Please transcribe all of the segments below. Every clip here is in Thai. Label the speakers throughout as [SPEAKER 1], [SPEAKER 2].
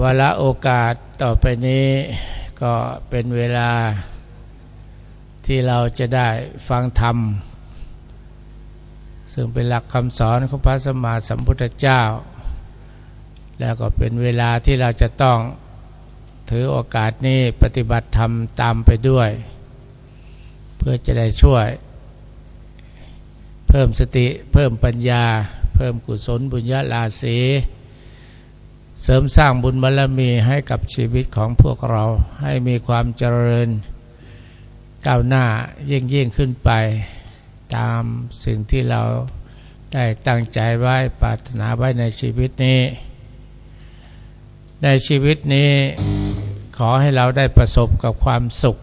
[SPEAKER 1] เวลาโอกาสต่อไปนี้ก็เป็นเวลาที่เราจะได้ฟังธรรม ซึ่งเป็นหลักคำสอนของพระสมมาสัมพุทธเจ้า แล้วก็เป็นเวลาที่เราจะต้องถือโอกาสนี้ปฏิบัติธรรมตามไปด้วย เพื่อจะได้ช่วย เพิ่มสติเพิ่มปัญญา เพิ่มกุศลบุญญาลาสี เสริมสร้างบุญบารรมีให้กับชีวิตของพวกเราให้มีความเจริญก้าวหน้ายิ่งยิ่งขึ้นไป ตามสิ่งที่เราได้ตั้งใจไว้ปรารถนาไว้ในชีวิตนี้ ในชีวิตนี้ขอให้เราได้ประสบกับความสุข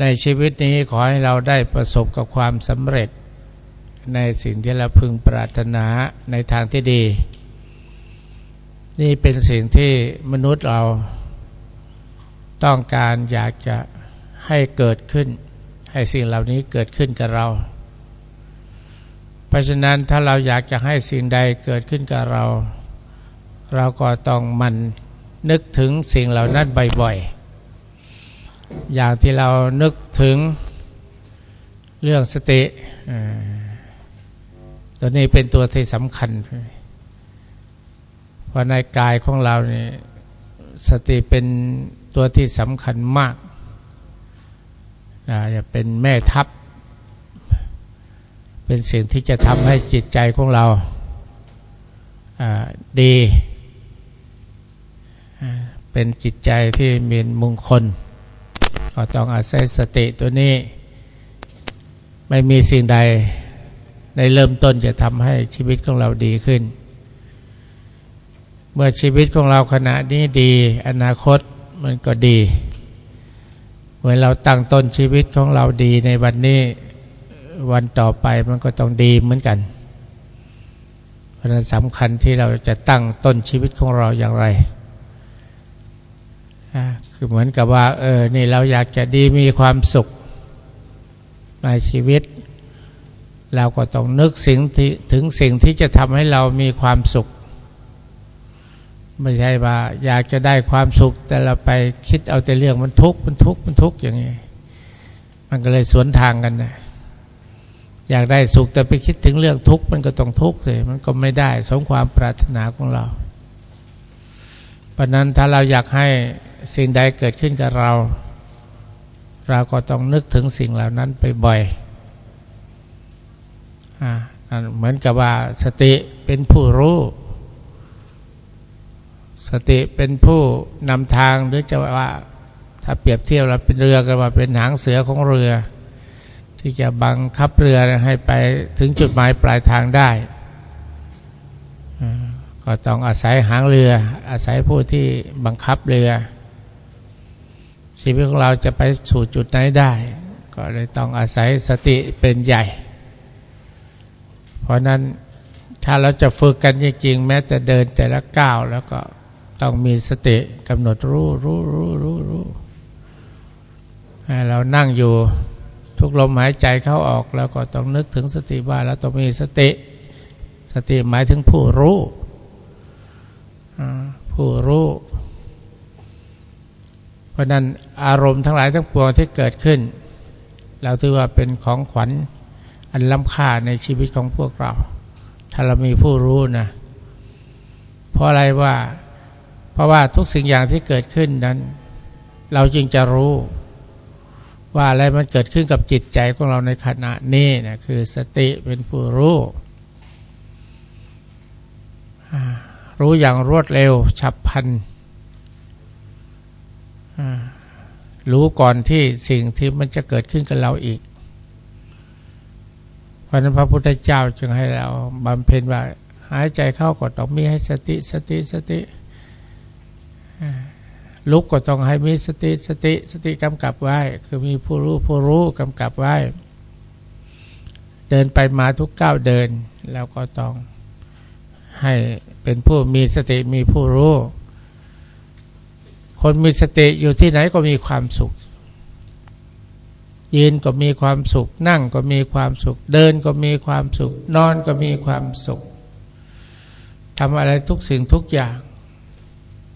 [SPEAKER 1] ในชีวิตนี้ขอให้เราได้ประสบกับความสำเร็จ ในสิ่งที่เราพึงปรารถนาในทางที่ดี นี่เป็นสิ่งที่มนุษย์เราต้องการอยากจะให้เกิดขึ้น ให้สิ่งเหล่านี้เกิดขึ้นกับเรา เพราะฉะนั้นถ้าเราอยากจะให้สิ่งใดเกิดขึ้นกับเรา เราก็ต้องมันนึกถึงสิ่งเหล่านั้นบ่อยๆ อย่างที่เรานึกถึงเรื่องสติตัวนี้เป็นตัวที่สำคัญ ราะในกายของเราเนี่ยสติเป็นตัวที่สำคัญมากจะเป็นแม่ทัพ เป็นสิ่งที่จะทำให้จิตใจของเราดี เป็นจิตใจที่มีมงคล ก็ต้องอาศัยสติตัวนี้ ไม่มีสิ่งใดในเริ่มต้นจะทำให้ชีวิตของเราดีขึ้น เมื่อชีวิตของเราขณะนี้ดี อนาคตมันก็ดีเมื่อเราตั้งต้นชีวิตของเราดีในวันนี้วันต่อไปมันก็ต้องดีเหมือนกัน เพราะนั้นสำคัญที่เราจะตั้งต้นชีวิตของเราอย่างไรคือเหมือนกับว่า เออ นี่เราอยากจะดีมีความสุขในชีวิต เราก็ต้องนึกสิ่งที่ถึงสิ่งที่จะทำให้เรามีความสุข ไม่ใช่ว่า อยากจะได้ความสุข แต่เราไปคิดเอาแต่เรื่องมันทุกข์มันทุกข์มันทุกข์อย่างนี้มันก็เลยสวนทางกันนะอยากได้สุขแต่ไปคิดถึงเรื่องทุกข์มันก็ต้องทุกข์เลยมันก็ไม่ได้สมความปรารถนาของเราเพราะนั้นถ้าเราอยากให้สิ่งใดเกิดขึ้นกับเรา เราก็ต้องนึกถึงสิ่งเหล่านั้นไปบ่อยอ่าเหมือนกับว่าสติเป็นผู้รู้ สติเป็นผู้นำทางหรือจะว่าถ้าเปรียบเทียบเราเป็นเรือก็ว่าเป็นหางเสือของเรือ ที่จะบังคับเรือให้ไปถึงจุดหมายปลายทางได้ ก็ต้องอาศัยหางเรือ อาศัยผู้ที่บังคับเรือ ชีวิตของเราจะไปสู่จุดไหนได้ ก็เลยต้องอาศัยสติเป็นใหญ่ เพราะนั้นถ้าเราจะฝึกกันจริงๆแม้แต่เดินแต่ละก้าวแล้วก็ ต้องมีสติกำหนดรู้รู้รู้รู้รู้เรานั่งอยู่ทุกลมหายใจเข้าออกแล้วก็ต้องนึกถึงสติว่าเราต้องมีสติ สติหมายถึงผู้รู้ผู้รู้ เพราะนั้นอารมณ์ทั้งหลายทั้งปวงที่เกิดขึ้น เราถือว่าเป็นของขวัญอันล้ำค่าในชีวิตของพวกเรา ถ้าเรามีผู้รู้นะ เพราะอะไรว่า เพราะว่าทุกสิ่งอย่างที่เกิดขึ้นนั้น เราจึงจะรู้ว่าอะไรมันเกิดขึ้นกับจิตใจของเราในขณะนี้นะคือสติเป็นผู้รู้ รู้อย่างรวดเร็วฉับพลันรู้ก่อนที่สิ่งที่มันจะเกิดขึ้นกับเราอีก เพราะนั้นพระพุทธเจ้าจึงให้เราบำเพ็ญว่า หายใจเข้าก็ต้องมีให้สติสติสติ ลุกก็ต้องให้มีสติสติสติกำกับไว้ คือมีผู้รู้ผู้รู้กำกับไว้ เดินไปมาทุกก้าวเดิน แล้วก็ต้องให้เป็นผู้มีสติมีผู้รู้ คนมีสติอยู่ที่ไหนก็มีความสุข ยืนก็มีความสุข นั่งก็มีความสุข เดินก็มีความสุข นอนก็มีความสุขทำอะไรทุกสิ่งทุกอย่าง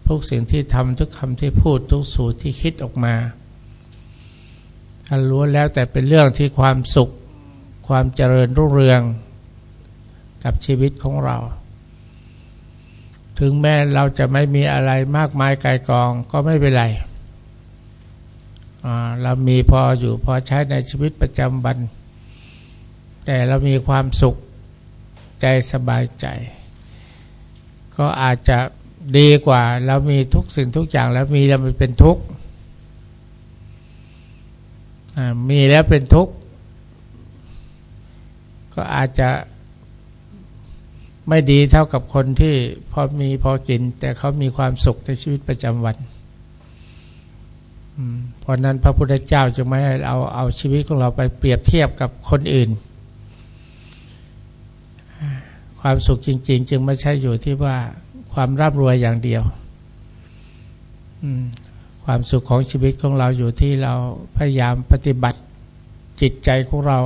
[SPEAKER 1] ทุกสิ่งที่ทำทุกคำที่พูดทุกสูตรที่คิดออกมาอันล้วนแล้วแต่เป็นเรื่องที่ความสุข ความเจริญรุ่งเรืองกับชีวิตของเรา ถึงแม้เราจะไม่มีอะไรมากมายไกลกองก็ไม่เป็นไร เรามีพออยู่พอใช้ในชีวิตประจำวัน แต่เรามีความสุขใจสบายใจ ก็อาจจะ ดีกว่า เรามีทุกสิ่งทุกอย่าง แล้วมีแล้วมันเป็นทุกข์มีแล้วเป็นทุกข์ก็อาจจะไม่ดีเท่ากับคนที่พอมีพอกิน แต่เขามีความสุขในชีวิตประจำวันเพราะนั้นพระพุทธเจ้าจึงไม่เอาเอาชีวิตของเราไปเปรียบเทียบกับคนอื่น ความสุขจริง ๆ จึงไม่ใช่อยู่ที่ว่า ความร่ำรวยอย่างเดียวความสุขของชีวิตของเราอยู่ที่เราพยายามปฏิบัติจิตใจของเรา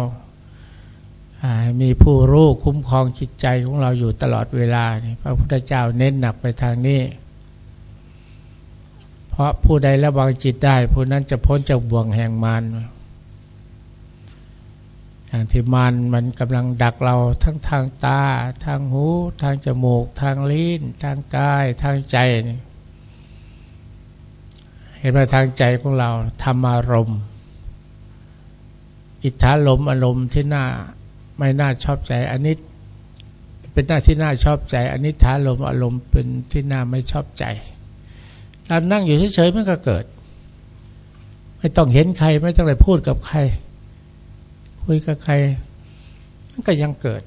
[SPEAKER 1] มีผู้รู้คุ้มครองจิตใจของเราอยู่ตลอดเวลาพระพุทธเจ้าเน้นหนักไปทางนี้ เพราะผู้ใดระวังจิตได้ ผู้นั้นจะพ้นจากบ่วงแห่งมาร อย่างที่มารมันกำลังดักเราทั้งทางตา ทางหู ทางจมูก ทางลิ้น ทางกาย ทางใจ เห็นไหมทางใจของเราทำอารมณ์ อิทธาลมอารมณ์ที่น่าไม่น่าชอบใจอันนี้เป็นหน้าที่น่าชอบใจอันนี้ท้าลมอารมณ์เป็นที่น่าไม่ชอบใจเรานั่งอยู่เฉยๆมันก็เกิด ไม่ต้องเห็นใครไม่ต้องไปพูดกับใคร คุยกับใครก็ยังเกิด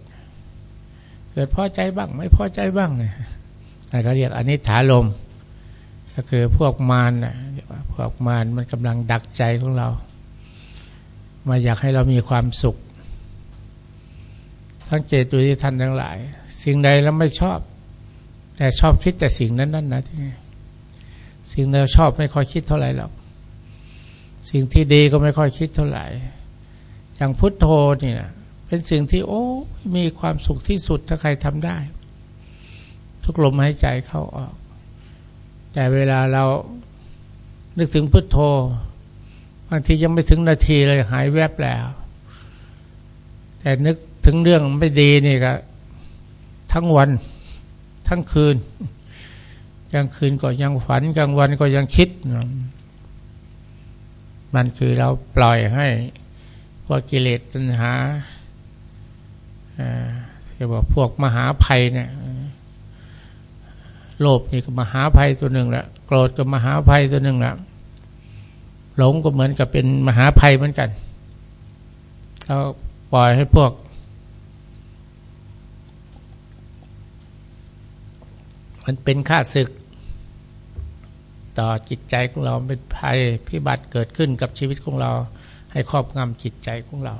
[SPEAKER 1] เกิดพอใจบ้าง ไม่พอใจบ้างเนี่ยแต่เขาเรียกอันนี้ถาลมก็คือพวกมารนะพวกมารมันกำลังดักใจของเรา มาอยากให้เรามีความสุขสังเกตดูที่ท่านทั้งหลาย สิ่งใดแล้วไม่ชอบ แต่ชอบคิดแต่สิ่งนั้นนั่นนะที่สิ่งเราชอบไม่ค่อยคิดเท่าไหร่หรอกสิ่งที่ดีก็ไม่ค่อยคิดเท่าไหร่ อย่างพุทโธนี่นะเป็นสิ่งที่โอ้มีความสุขที่สุดถ้าใครทำได้ ทุกลมหายใจเข้าออก แต่เวลาเรานึกถึงพุทโธบางทียังไม่ถึงนาทีเลยหายแวบแล้ว แต่นึกถึงเรื่องไม่ดีนี่ก็ทั้งวัน ทั้งคืนกลางคืนก็ยังฝันกลางวันก็ยังคิด มันคือเราปล่อยให้ วกกิเลสตัณหาเรียกว่าพวกมหาภัยเนี่ยโลภนี่ก็มหาภัยตัวหนึ่งละโกรธก็มหาภัยตัวหนึ่งละหลงก็เหมือนกับเป็นมหาภัยเหมือนกันเขาปล่อยให้พวก มันเป็นค่าศึก ต่อจิตใจของเราเป็นภัยพิบัติเกิดขึ้นกับชีวิตของเรา ให้ครอบงำจิตใจของเรา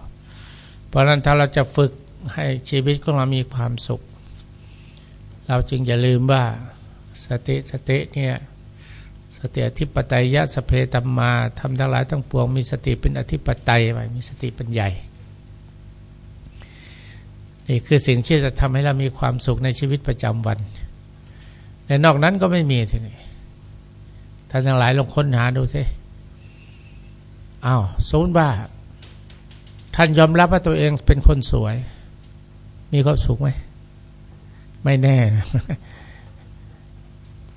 [SPEAKER 1] เพราะนั้นถ้าเราจะฝึกให้ชีวิตของเรามีความสุข เราจึงอย่าลืมว่าสติสติเนี่ยสติอธิปไตยยะสเพตัมมาทำทั้งหลายทั้งปวงมีสติเป็นอธิปไตยไว้มีสติเป็นใหญ่นี่คือสิ่งที่จะทำให้เรามีความสุขในชีวิตประจำวันแต่นอกนั้นก็ไม่มีทีนี้ท่านทั้งหลายลองค้นหาดูสิ อ้าวสมมติว่า ท่านยอมรับว่าตัวเองเป็นคนสวย มีความสุขไหม ไม่แน่นะ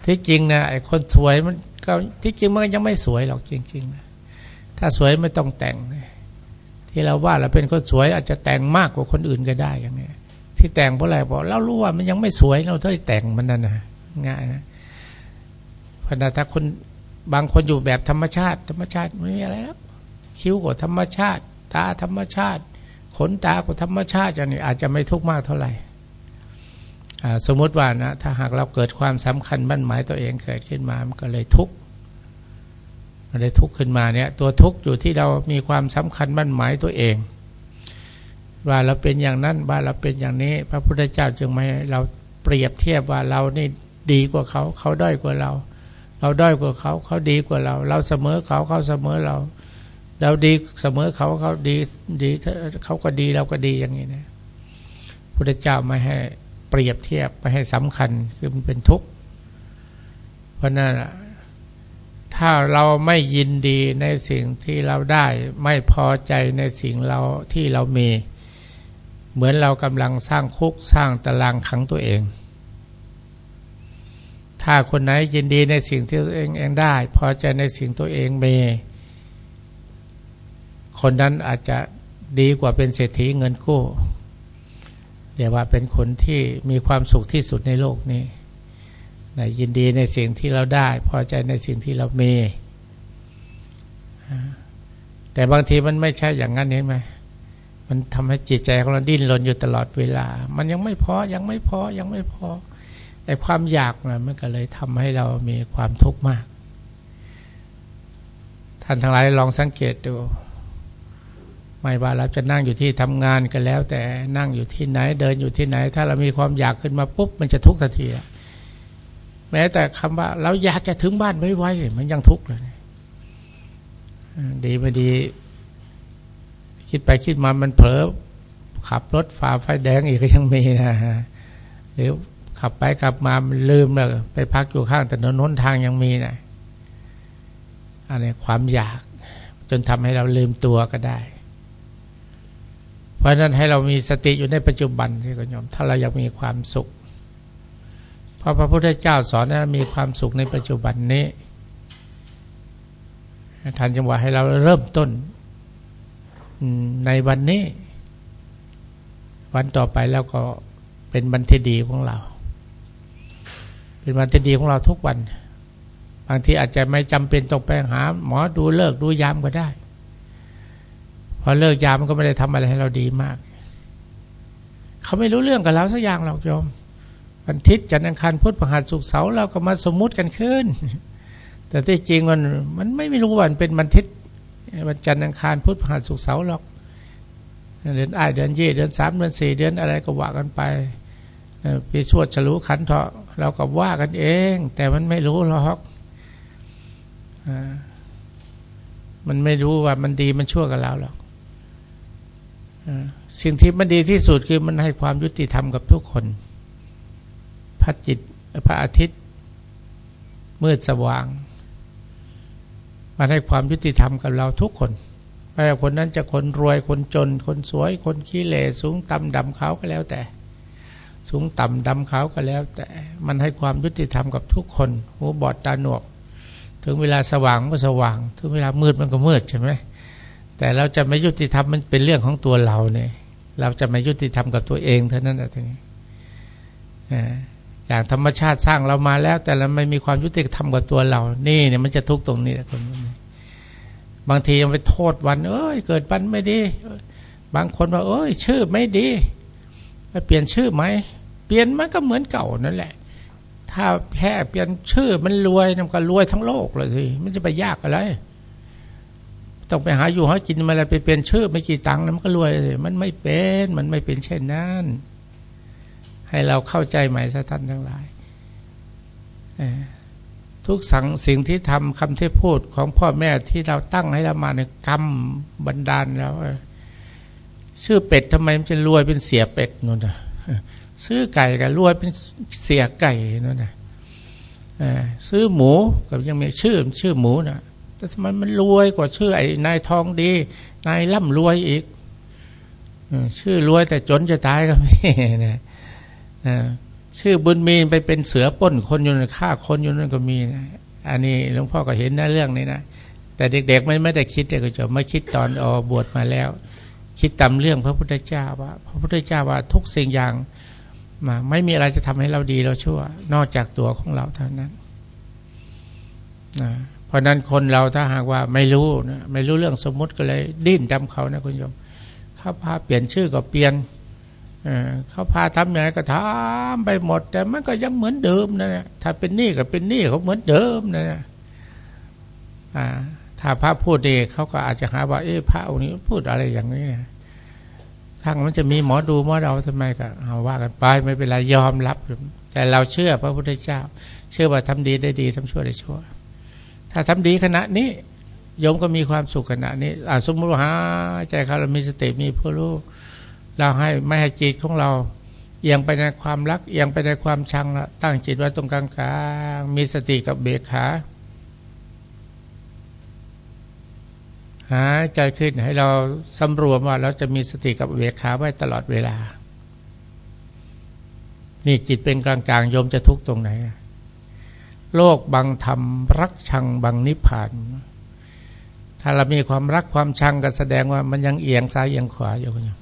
[SPEAKER 1] ที่จริงนะไอ้คนสวยมันก็ที่จริงมันยังไม่สวยหรอกจริงๆนะถ้าสวยไม่ต้องแต่ง ที่เราว่าเราเป็นคนสวยอาจจะแต่งมากกว่าคนอื่นก็ได้อย่างนี้ที่แต่งเพราะอะไรบอกเรารู้ว่ามันยังไม่สวยเราต้องแต่งมันนั่นนะง่ายนะพราถ้าคนบางคนอยู่แบบธรรมชาติ ธรรมชาติไม่มีอะไรแล้ว คิ้วก็ธรรมชาติ ตาธรรมชาติ ขนตาก็ธรรมชาติอย่างนี้อาจจะไม่ทุกข์มากเท่าไหร่สมมติว่านะถ้าหากเราเกิดความสำคัญบั้นหมายตัวเองเกิดขึ้นมามันก็เลยทุกข์มันเลยทุกข์ขึ้นมาเนี่ย ตัวทุกข์อยู่ที่เรามีความสำคัญบั้นหมายตัวเอง ว่าเราเป็นอย่างนั้นว่าเราเป็นอย่างนี้ พระพุทธเจ้าจึงไม่เราเปรียบเทียบว่าเรานี่ดีกว่าเขา เขาด้อยกว่าเรา เราด้อยกว่าเขา เขาดีกว่าเรา เราเสมอเขาเขาเสมอเรา เราดีเสมอเขาเขาดีดีเขาก็ดีเราก็ดีอย่างนี้นะพุทธเจ้าไม่ให้เปรียบเทียบไปให้สำคัญคือมันเป็นทุกข์เพราะนั้นถ้าเราไม่ยินดีในสิ่งที่เราได้ ไม่พอใจในสิ่งเราที่เรามี เหมือนเรากำลังสร้างคุกสร้างตารางขังตัวเอง ถ้าคนไหนยินดีในสิ่งที่ตัวเองเองได้ พอใจในสิ่งตัวเองมี คนนั้นอาจจะดีกว่าเป็นเศรษฐีเงินกู้เรียกว่าเป็นคนที่มีความสุขที่สุดในโลกนี้นะยินดีในสิ่งที่เราได้ พอใจในสิ่งที่เรามี แต่บางทีมันไม่ใช่อย่างนั้นเห็นไหมมันทำให้จิตใจของเราดิ้นรนอยู่ตลอดเวลา มันยังไม่พอ ยังไม่พอ ยังไม่พอไอ้ความอยากนะมันก็เลยทำให้เรามีความทุกข์มาก ท่านทั้งหลายลองสังเกตดู ไม่ว่าเราจะนั่งอยู่ที่ทำงานกันแล้ว แต่นั่งอยู่ที่ไหนเดินอยู่ที่ไหน ถ้าเรามีความอยากขึ้นมาปุ๊บมันจะทุกข์ทันทีแม้แต่คำว่า เราอยากจะถึงบ้านไวๆมันยังทุกข์เลยดีไม่ดี คิดไปคิดมามันเผลอขับรถฝ่าไฟแดงอีกก็ยังมีนะฮะหรือขับไปขับมามันลืมแล้วไปพักอยู่ข้างแต่นนนทางยังมีนะอันนี้ความอยาก จนทำให้เราลืมตัวก็ได้ เพราะนั้นให้เรามีสติอยู่ในปัจจุบันที่คุณโยมถ้าเราอยากมีความสุข เพราะพระพุทธเจ้าสอนให้มีความสุขในปัจจุบันนี้ท่านจังหวะให้เราเริ่มต้นในวันนี้ วันต่อไปแล้วก็เป็นวันที่ดีของเรา เป็นวันที่ดีของเราทุกวัน บางทีอาจจะไม่จำเป็นต้องไปหา หมอดูเลิกดูยามก็ได้ พอเลิกยามันก็ไม่ได้ทำอะไรให้เราดีมาก เขาไม่รู้เรื่องกับเราสักอย่างหรอกโยมวันทิศจันทร์อังคารพุธพฤหัสศุกร์เสาร์เราก็มาสมมุติกันขึ้น แต่ที่จริงมันมันไม่รู้ว่ามันเป็นวันทิศวันจันทร์อังคารพุธพฤหัสศุกร์เสาร์หรอกเดือนอ้ายเดือนยี่เดือนสามเดือนสี่เดือนอะไรก็ว่ากันไปปีชวดฉลูขันเถาะเราก็ว่ากันเอง แต่มันไม่รู้หรอกมันไม่รู้ว่ามันดีมันชั่วกับเราหรอก สิ่งที่มันดีที่สุดคือมันให้ความยุติธรรมกับทุกคน พระจิตพระอาทิตย์ มืดสว่าง มันให้ความยุติธรรมกับเราทุกคนไม่ว่าคนนั้นจะคนรวยคนจน คนสวย คนขี้เหร่สูงต่ำดำขาวก็แล้วแต่ สูงต่ำดำขาวก็แล้ว แต่ มันให้ความยุติธรรมกับทุกคนหูบอดตาหนวก ถึงเวลาสว่างก็สว่าง ถึงเวลามืดมันก็มืดใช่ไหม แต่เราจะไม่ยุติธรรมมันเป็นเรื่องของตัวเราเนี่ย เราจะไม่ยุติธรรมกับตัวเองเท่านั้นเองอย่างธรรมชาติสร้างเรามาแล้ว แต่เราไม่มีความยุติธรรมกับตัวเรา นี่เนี่ยมันจะทุกข์ตรงนี้คนบางทียังไปโทษวัน เอ้ย เกิดวันไม่ดี บางคนว่าเอ้ย ชื่อไม่ดีไปเปลี่ยนชื่อไหมเปลี่ยนมันก็เหมือนเก่านั่นแหละ ถ้าแค่เปลี่ยนชื่อมันรวยมันก็รวยทั้งโลกเลยสิมันจะไปยากอะไร ต้องไปหาอยู่หากินมาอะไรไปเป็นชื่อไม่กี่ตังค์มันก็รวยมันไม่เป็นมันไม่เป็นเช่นนั้น ให้เราเข้าใจใหม่ซะท่านทั้งหลายทุกสังสิ่งที่ทำคำที่พูดของพ่อแม่ที่เราตั้งให้เรามาในกรรมบันดาลแล้วชื่อเป็ดทำไมมันจะรวยเป็นเสียเป็ดนู่นนะซื้อไก่กับรวยเป็นเสียไก่นู่นนะซื้อหมูกับยังมีชื่อชื่อหมูนะ แต่ทำไมมันรวยกว่าชื่อไอ้นายทองดี นายร่ำรวยอีกชื่อรวยแต่จนจะตายก็มีนะชื่อบุญมีไปเป็นเสือป้นคนอยู่นฆ่าคนอยู่นั่นก็มีนะอันนี้หลวงพ่อก็เห็นนะเรื่องนี้นะแต่เด็กๆไม่ไม่ได้คิดแต่ก็จะไม่คิดตอนอบวชมาแล้ว คิดตามเรื่องพระพุทธเจ้าว่า พระพุทธเจ้าว่าทุกสิ่งอย่างมาไม่มีอะไรจะทำให้เราดีเราชั่ว นอกจากตัวของเราเท่านั้นนะ เพราะนั้นคนเราถ้าหากว่าไม่รู้นะไม่รู้เรื่องสมมุติก็เลย ดิ้นจำเขานะคุณโยมเขาพาเปลี่ยนชื่อก็เปลี่ยนเขาพาทำอย่างไรก็ทำไปหมด แต่มันก็ยังเหมือนเดิมนะถ้าเป็นหนี้ก็เป็นหนี้เขาเหมือนเดิมนะถ้าพระพูดดีเขาก็อาจจะหาว่า เอ๊ะพระองค์นี้พูดอะไรอย่างนี้นะทางมันจะมีหมอดูหมอเราทำไมก็เอาว่ากันไปไม่เป็นไรยอมรับ แต่เราเชื่อพระพุทธเจ้า เชื่อว่าทำดีได้ดีทำชั่วได้ชั่ว ถ้าทำดีขณะนี้โยมก็มีความสุขขณะนี้อาสมมติว่าใจเขาเรามีสติมีผู้รู้เราให้ไม่ให้จิตของเราเอียงไปในความรักเอียงไปในความชังละตั้งจิตไว้ตรงกลางกลางมีสติกับเบกขาหาใจขึ้นให้เราสำรวมว่าเราจะมีสติกับเบกขาไว้ตลอดเวลา นี่จิตเป็นกลางกลางโยมจะทุกตรงไหน โลกบังธรรม รักชังบังนิพพาน ถ้าเรามีความรักความชังก็แสดงว่ามันยังเอียงซ้ายเอียงขวาอยู่คุณโยม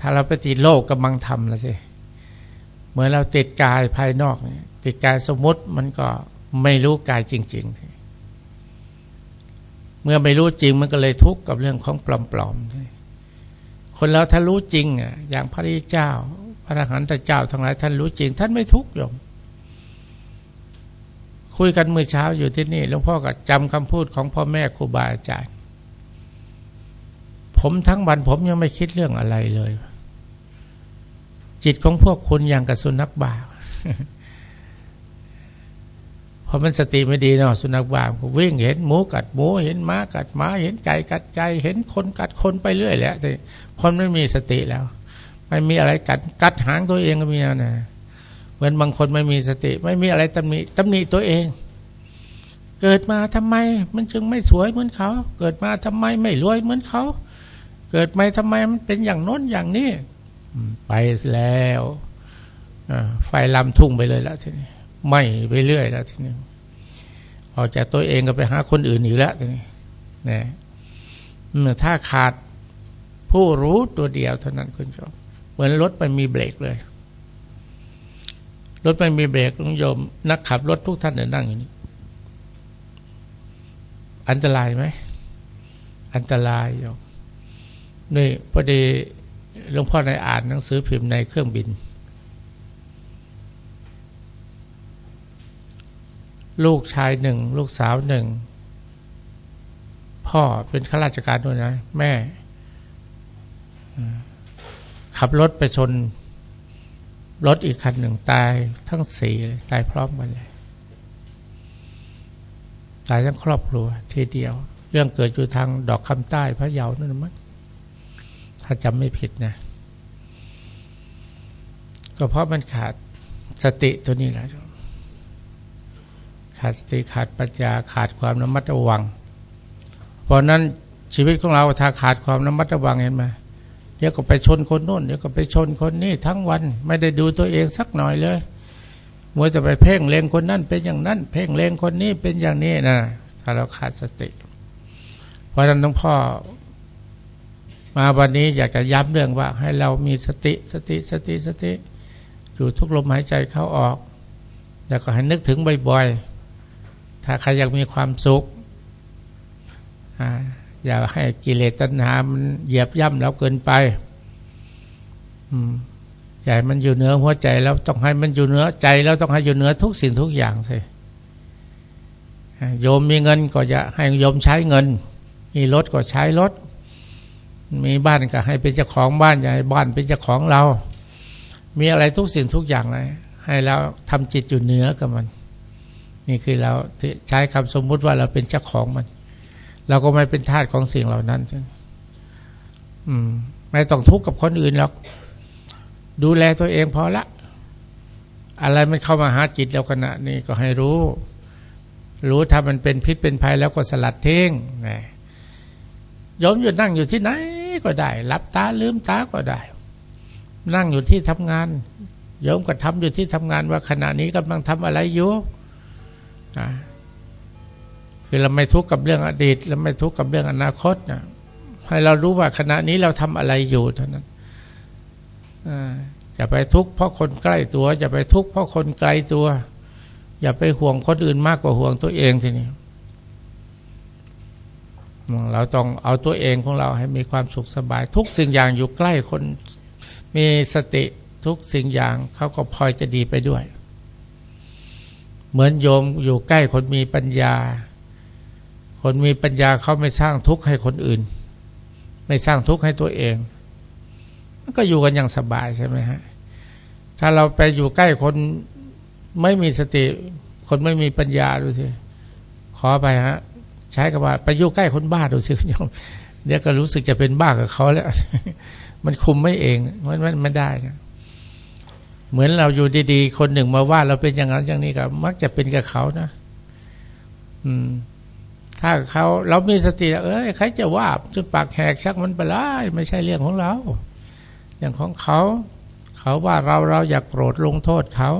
[SPEAKER 1] ถ้าเราไปติดโลกกับบังธรรมล้วสิเหมือนเราติดกายภายนอกเนี่ยติดกายสมมติมันก็ไม่รู้กายจริง ๆ เมื่อไม่รู้จริงมันก็เลยทุกข์กับเรื่องของปลอมๆคนเราถ้ารู้จริงอะอย่างพระริเจ้า พระอรหันตเจ้าทั้งหลายท่านรู้จริง ท่านไม่ทุกข์หรอก คุยกันเมื่อเช้าอยู่ที่นี่หลวงพ่อก็จำคำพูดของพ่อแม่ครูบาอาจารย์ ผมทั้งวันผมยังไม่คิดเรื่องอะไรเลย จิตของพวกคุณอย่างกับสุนัขบ้าพอมันสติไม่ดีเนาะสุนัขบ้าวิ่งเห็นหมูกัดหมูเห็นม้ากัดม้าเห็นไก่กัดไก่เห็นคนกัดคนไปเรื่อยแหละแต่คนไม่มีสติแล้ว ไม่มีอะไรกัดกัดหางตัวเองก็มีนะ มือนบางคนไม่มีสติ ไม่มีอะไรตำหนิตำหนิตัวเอง เกิดมาทำไม มันจึงไม่สวยเหมือนเขา เกิดมาทำไมไม่รวยเหมือนเขา เกิดม่ทำไมมันเป็นอย่างโน้นอย่างนี้ไปแล้วไฟลำทุ่งไปเลยแล้วทีนี้ไม่ไปเรื่อยแล้วทีนี้ออกจากตัวเองก็ไปหาคนอื่นอีกแล้วทีนี้นะถ้าขาดผู้รู้ตัวเดียวเท่านั้นคุณผู้ชมเหมือนรถไปมีเบรกเลย รถไม่มีเบรกลุงโยม นักขับรถทุกท่านเนี่ยนั่งอยู่นี่อันตรายไหม อันตรายโยมนี่พอดีหลวงพ่อในอ่านหนังสือพิมพ์ในเครื่องบิน ลูกชายหนึ่ง ลูกสาวหนึ่ง พ่อเป็นข้าราชการด้วยนะ แม่ ขับรถไปชน รถอีกคันหนึ่งตายทั้งสี่เลยตายพร้อมกันเลย ตายทั้งครอบครัว ทีเดียว เรื่องเกิดอยู่ทางดอกคำใต้พระเยานั่นมั้งถ้าจำไม่ผิดนะ ก็เพราะมันขาดสติตัวนี้แหละขาดสติขาดปัญญาขาดความระมัดระวัง เพราะนั้นชีวิตของเราถ้าขาดความระมัดระวังเห็นไหม ดี๋ยวก็ไปชนคนโน้นเดี๋ยวก็ไปชนคนนี้ทั้งวัน ไม่ได้ดูตัวเองสักหน่อยเลยมัวจะไปเพ่งเล็งคนนั้นเป็นอย่างนั้น เพ่งเล็งคนนี้เป็นอย่างนี้นะถ้าเราขาดสติ เพราะนั้นหลวงพ่อ มาวันนี้อยากจะย้ำเรื่องว่า ให้เรามีสติสติสติสติ อยู่ทุกลมหายใจเข้าออก แล้วก็ให้นึกถึงบ่อยๆ ถ้าใครอยากมีความสุข อย่าให้กิเลสตัณหา มันเหยียบย่ำเราเกินไปใหญ่มันอยู่เหนือหัวใจแล้วต้องให้มันอยู่เหนือใจแล้วต้องให้อยู่เหนือทุกสิ่งทุกอย่างสิโยมมีเงินก็จะให้โยมใช้เงิน มีรถก็ใช้รถ มีบ้านก็ให้เป็นเจ้าของบ้านอย่าให้บ้านเป็นเจ้าของเรา มีอะไรทุกสิ่งทุกอย่างเลยให้เราทำจิตอยู่เหนือกับมัน นี่คือเราใช้คำสมมุติว่าเราเป็นเจ้าของมัน เราก็ไม่เป็นทาสของสิ่งเหล่านั้นอืม ไม่ต้องทุกข์กับคนอื่นหรอก ดูแลตัวเองพอละ อะไรมันเข้ามาหาจิตเราขณะนี้ก็ให้รู้ รู้ถ้ามันเป็นพิษเป็นภัยแล้วก็สลัดทิ้งนะยมอยู่นั่งอยู่ที่ไหนก็ได้หลับตาลืมตาก็ได้ นั่งอยู่ที่ทำงานโยมก็ทำอยู่ที่ทำงานว่าขณะนี้กำลังทำอะไรอยู่ คือเราไม่ทุกข์กับเรื่องอดีตเราไม่ทุกข์กับเรื่องอนาคตนะให้เรารู้ว่าขณะนี้เราทำอะไรอยู่เท่านั้นอย่าไปทุกข์เพราะคนใกล้ตัวอย่าไปทุกข์เพราะคนไกลตัว อย่าไปห่วงคนอื่นมากกว่าห่วงตัวเองทีนี้เราต้องเอาตัวเองของเราให้มีความสุขสบาย ทุกสิ่งอย่างอยู่ใกล้คนมีสติทุกสิ่งอย่างเขาก็พลอยจะดีไปด้วย เหมือนโยมอยู่ใกล้คนมีปัญญา คนมีปัญญาเขาไม่สร้างทุกข์ให้คนอื่น ไม่สร้างทุกข์ให้ตัวเองมันก็อยู่กันอย่างสบายใช่ไหมฮะ ถ้าเราไปอยู่ใกล้คนไม่มีสติ คนไม่มีปัญญาดูสิขอไปฮะ ใช้กับว่าไปอยู่ใกล้คนบ้าดูสิโยมเดี๋ยวก็รู้สึกจะเป็นบ้ากับเขาแล้ว มันคุมไม่เองมันมันไม่ได้นะเหมือนเราอยู่ดีๆ คนหนึ่งมาว่าเราเป็นอย่างนั้นอย่างนี้ก็มักจะเป็นกับเขานะ อืม ถ้าเขาเรามีสติเอ้ยใครจะว่าจนปากแหกชักมันไปเลยไม่ใช่เรื่องของเรา อย่างของเขา เขาว่าเราเราอยากโกรธลงโทษเขา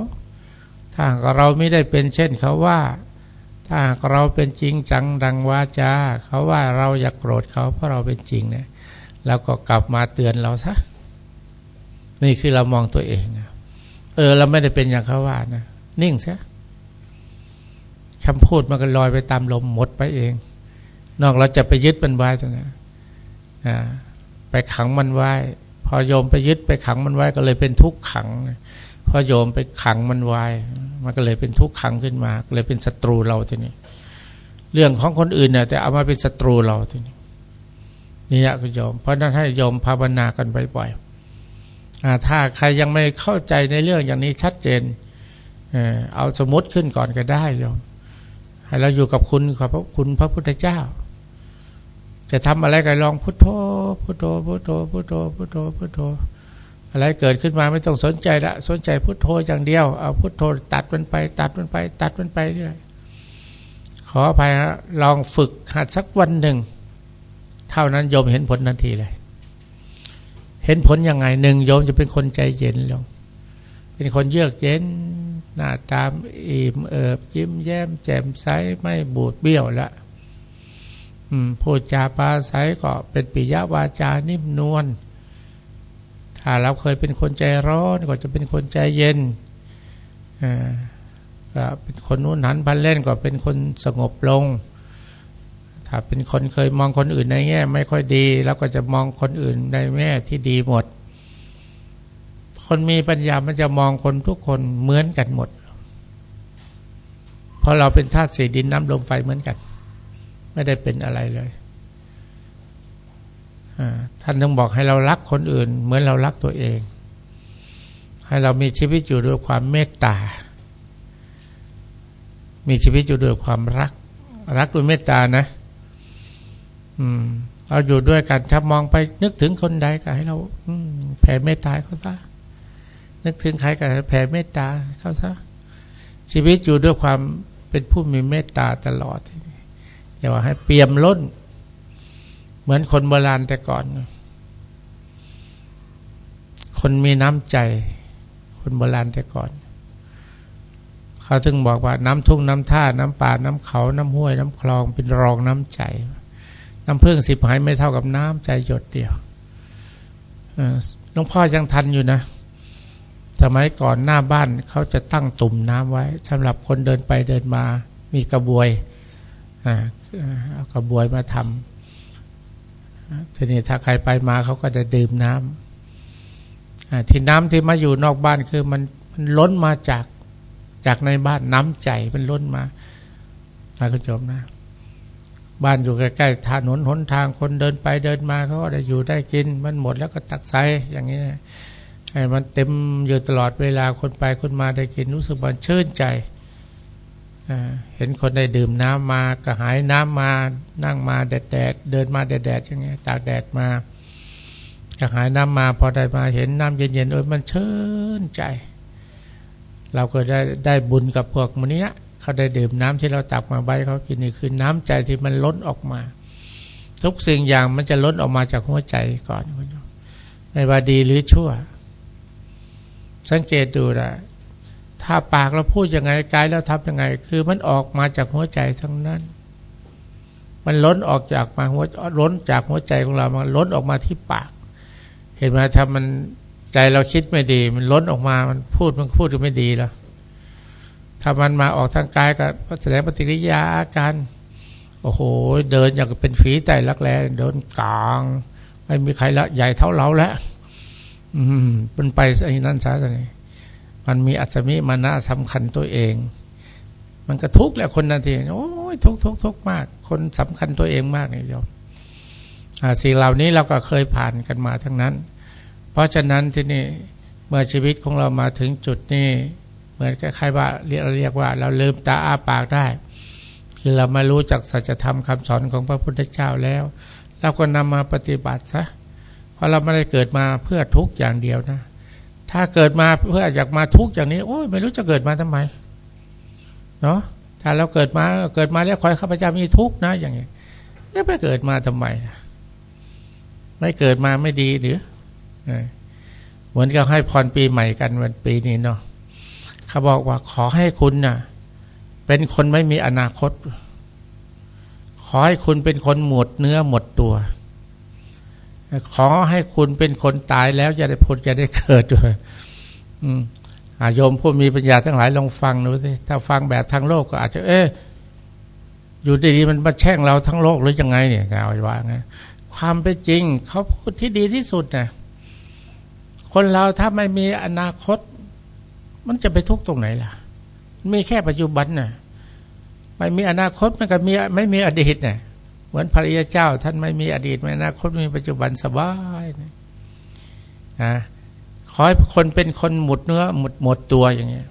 [SPEAKER 1] ถ้าเราไม่ได้เป็นเช่นเขาว่า ถ้าเราเป็นจริงจังดังวาจาเขาว่าเราอยากโกรธเขาเพราะเราเป็นจริงเนี่ยเราก็กลับมาเตือนเราซะนี่คือเรามองตัวเองนะเออ เราไม่ได้เป็นอย่างเขาว่านะนิ่งเสีย คำพูดมันก็ลอยไปตามลมหมดไปเอง นอกเราจะไปยึดมันไว้นะไปขังมันไว้ พอโยมไปยึดไปขังมันไว้ก็เลยเป็นทุกขัง พอโยมไปขังมันไว้ มันก็เลยเป็นทุกขังขึ้นมาเลยเป็นศัตรูเราทีนี้ เรื่องของคนอื่นเนี่ยแต่เอามาเป็นศัตรูเราทีนี้นี่แหละคุณโยม เพราะนั้นให้โยมภาวนากันบ่อยๆถ้าใครยังไม่เข้าใจในเรื่องอย่างนี้ชัดเจน เอาสมมติขึ้นก่อนก็ได้โยม ให้เราอยู่กับคุณขอบคุณพระพุทธเจ้า จะทำอะไรก็ลองพุทโธพุทโธพุทโธพุทโธพุทโธพุทโธอะไรเกิดขึ้นมาไม่ต้องสนใจละสนใจพุทโธอย่างเดียวเอาพุทโธตัดมันไป ตัดมันไป ตัดมันไปเรื่อยขออภัยนะลองฝึกหัดสักวันหนึ่ง เท่านั้นโยมเห็นผลทันทีเลย เห็นผลยังไงหนึ่งโยมจะเป็นคนใจเย็นลง เป็นคนเยือกเย็นหน้าตามอิ่มเอิบยิ้มแย้มแจ่มใสไม่บูดเบี้ยวละพูดจาปาใสก็เป็นปิยวาจานิ่มนวลถ้าเราเคยเป็นคนใจร้อนก็จะเป็นคนใจเย็นก็เป็นคนนู้นหันพันเล่นก็เป็นคนสงบลง ถ้าเป็นคนเคยมองคนอื่นในแง่ ไม่ค่อยดี แล้วก็จะมองคนอื่นในแง่ที่ดีหมด คนมีปัญญามันจะมองคนทุกคนเหมือนกันหมด เพราะเราเป็นธาตุสี่ดินน้ำลมไฟเหมือนกัน ไม่ได้เป็นอะไรเลยท่านต้องบอกให้เรารักคนอื่น เหมือนเรารักตัวเอง ให้เรามีชีวิตอยู่ด้วยความเมตตา มีชีวิตอยู่ด้วยความรัก รักด้วยเมตตานะ อืมเอาอยู่ด้วยกันถ้ามองไปนึกถึงคนใดก็ให้เราแผ่เมตตาเขาซะ นึกถึงใครก็แผ่เมตตาเขาซะชีวิตอยู่ด้วยความเป็นผู้มีเมตตาตลอดอย่าว่าให้เปี่ยมล้น เหมือนคนโบราณแต่ก่อน คนมีน้ำใจ คนโบราณแต่ก่อน เขาถึงบอกว่าน้ำทุ่งน้ำท่า น้ำป่า น้ำเขา น้ำห้วย น้ำคลอง เป็นรองน้ำใจ น้ำพึ่งสิบหายไม่เท่ากับน้ำใจหยดเดียวหลวงพ่อยังทันอยู่นะ สมัยก่อนหน้าบ้านเขาจะตั้งตุ่มน้ำไว้สำหรับคนเดินไปเดินมามีกระบวยเอากระบวยมาทำทีนี้ถ้าใครไปมาเขาก็จะดื่มน้ำที่น้ำที่มาอยู่นอกบ้านคือมันมันล้นมาจากจากในบ้านน้ำใจมันล้นมานะคุณผู้ชมนะ บ้านอยู่ใกล้ๆถนนหนทางคนเดินไปเดินมาเขาก็ได้อยู่ได้กิน มันหมดแล้วก็ตักใส่อย่างนี้นะ มันเต็มอยู่ตลอดเวลาคนไปคนมาได้กินรู้สึกมันชื่นใจเห็นคนได้ดื่มน้ำมากระหายน้ำมานั่งมาแดดแดดเดินมาแดดแดดอย่างเงี้ยตากแดดมากระหายน้ำมาพอได้มาเห็นน้ำเย็นๆโอ้ยมันชื่นใจ เราก็ได้ได้บุญกับพวกมันนี้เขาได้ดื่มน้ำที่เราตักมาใบเขากินนี่คือน้ำใจที่มันล้นออกมา ทุกสิ่งอย่างมันจะล้นออกมาจากหัวใจก่อนไม่ว่าดีหรือชั่ว สังเกตดูนะถ้าปากเราพูดยังไงกายเราทำยังไง คือมันออกมาจากหัวใจทั้งนั้น มันล้นออกจากมาหัวล้นจากหัวใจของเรามันล้นออกมาที่ปาก เห็นไหมถ้ามันใจเราคิดไม่ดี มันล้นออกมามันพูดมันพูดไม่ดีแล้วถ้ามันมาออกทางกายก็แสดงปฏิกิริยาอาการโอ้โห เดินอย่างเป็นฝีไตลักแร้เดินกลาง ไม่มีใครละใหญ่เท่าเราแล้ว อืมมันไปไอ้นั่นซะเลยมันมีอัศมิมานะสำคัญตัวเอง มันก็ทุกข์แหละคนนาทีโอ้ยทุกทุกทุกมาก คนสำคัญตัวเองมากนี่ยอมสิ่งเหล่านี้เราก็เคยผ่านกันมาทั้งนั้น เพราะฉะนั้นที่นี่เมื่อชีวิตของเรามาถึงจุดนี้เหมือนกับใครว่าเรียกเรียกว่า เราลืมตาอ้าปากได้คือเรามารู้จักสัจธรรมคำสอนของพระพุทธเจ้าแล้วเราก็นำมาปฏิบัติซะ เพราะเราไม่ได้เกิดมาเพื่อทุกอย่างเดียวนะ ถ้าเกิดมาเพื่ออยากมาทุกข์อย่างนี้ โอ้ยไม่รู้จะเกิดมาทำไม เนาะถ้าเราเกิดมาเกิดมาแล้วคอยข้าพเจ้ามีทุกข์นะ อย่างนี้จะไปเกิดมาทำไมไม่เกิดมาไม่ดีหรือเหมือนกับให้พรปีใหม่กันวันปีนี้เนาะเขาบอกว่าขอให้คุณนะ่ะ เป็นคนไม่มีอนาคต ขอให้คุณเป็นคนหมดเนื้อหมดตัว ขอให้คุณเป็นคนตายแล้วจะได้พ้นจะได้เกิดด้วยอาโยมผู้มีปัญญาทั้งหลายลองฟังดูสิถ้าฟังแบบทางโลกก็อาจจะ เอ๊ะอยู่ดีๆมันมาแช่งเราทั้งโลกหรือยังไงเนี่ยเอาไว้ว่าไงความเป็นจริง เขาพูดที่ดีที่สุดนะคนเราถ้าไม่มีอนาคต มันจะไปทุกตรงไหนล่ะ มีแค่ปัจจุบันน่ะ ไม่มีอนาคตมันก็มีไม่มีอดีตเนี่ย มือนพระริยเจ้า ท่านไม่มีอดีตไม่อนาคตมีปัจจุบันสบายนะขอให้คนเป็นคนหมดเนื้อหมดหมดตัวอย่างเงี้ย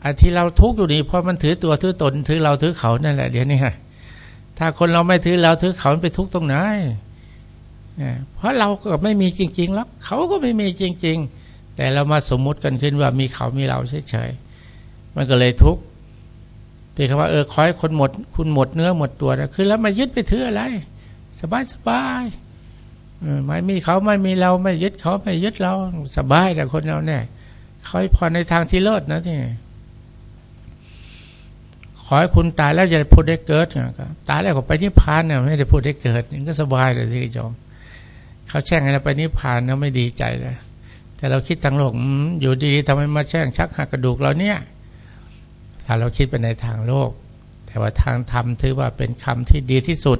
[SPEAKER 1] ไอันที่เราทุกข์อยู่นี่เพราะมันถือตัวถือตนถือเราถือเขานั่นแหละเดี๋ยวนี้ถ้าคนเราไม่ถือเราถือเขาไปทุกข์ตรงไหนเพราะเราก็ไม่มีจริงๆแล้วเขาก็ไม่มีจริง ๆ แต่เรามาสมมุติกันขึ้นว่ามีเขามีเราเฉยๆมันก็เลยทุกข์ ที่คำว่าเออคอยคนหมด คุณหมดเนื้อหมดตัวนะคือแล้วมายึดไปถืออะไร สบายสบายไม่มีเขาไม่มีเราไม่ยึดเขาไม่ยึดเราสบายแต่คนเราเนี่ยคอยพอในทางที่เลิศนะที่ขอให้คุณตายแล้วจะพูดได้เกิดตายแล้วก็ไปนิพพานเนี่ยไม่ได้พูดได้เกิดนี่ก็สบายเลยสิจอมเขาแช่งให้เราไปนิพพานเราไม่ดีใจเลยแต่เราคิดทางโลกอยู่ดีทำไมมาแช่งชักหักกระดูกเราเนี่ย ถ้าเราคิดไปในทางโลก แต่ว่าทางธรรมถือว่าเป็นคำที่ดีที่สุด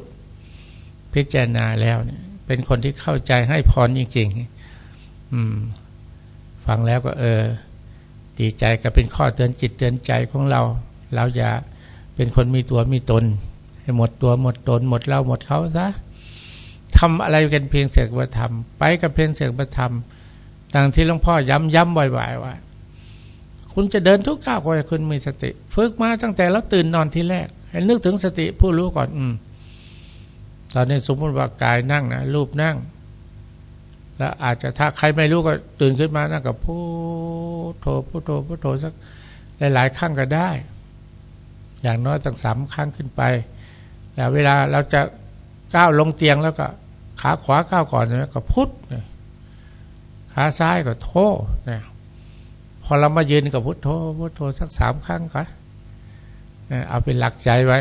[SPEAKER 1] พิจารณาแล้วเนี่ยเป็นคนที่เข้าใจให้พรจริงๆ อืม ฟังแล้วก็เออ ดีใจก็เป็นข้อเตือนจิตเตือนใจของเรา เราอย่าเป็นคนมีตัวมีตน ให้หมดตัวหมดตน หมดเราหมดเขาซะทำอะไรกันเพียงเสกประธรรม ไปกับเพียงเสกประธรรมดังที่หลวงพ่อย้ำย้ำบ่อยๆว่า คุณจะเดินทุกก้าวขอให้คุณมีสติ ฝึกมาตั้งแต่เราตื่นนอนทีแรก ให้นึกถึงสติผู้รู้ก่อน อืม ตอนนี้สมมติว่ากายนั่งนะรูปนั่ง แล้วอาจจะถ้าใครไม่รู้ก็ตื่นขึ้นมานั่งกับพูดโทพูดโทพูดโทสักหลายๆครั้งก็ได้ อย่างน้อยตั้งสามครั้งขึ้นไปแต่เวลาเราจะก้าวลงเตียงแล้วก็ ขาขวาก้าวก่อนนะก็พุทธขาซ้ายก็โทนะ อเรามายืนกับพุทโธพุทโธสักสามครั้งก็เอาเป็นหลักใจไว้